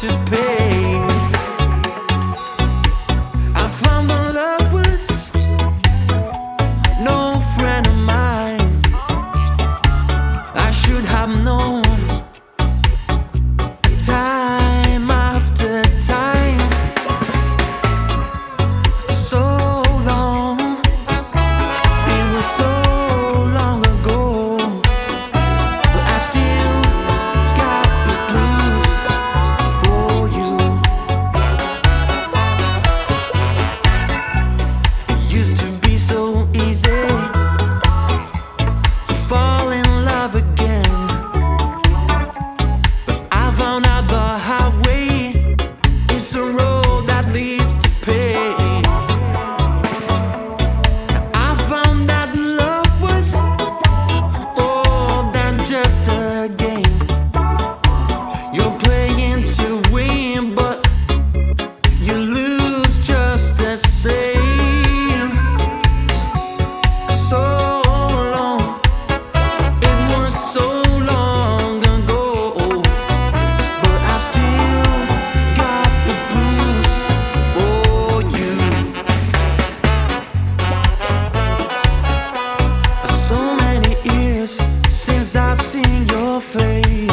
to pay. down at the Cause I've seen your face.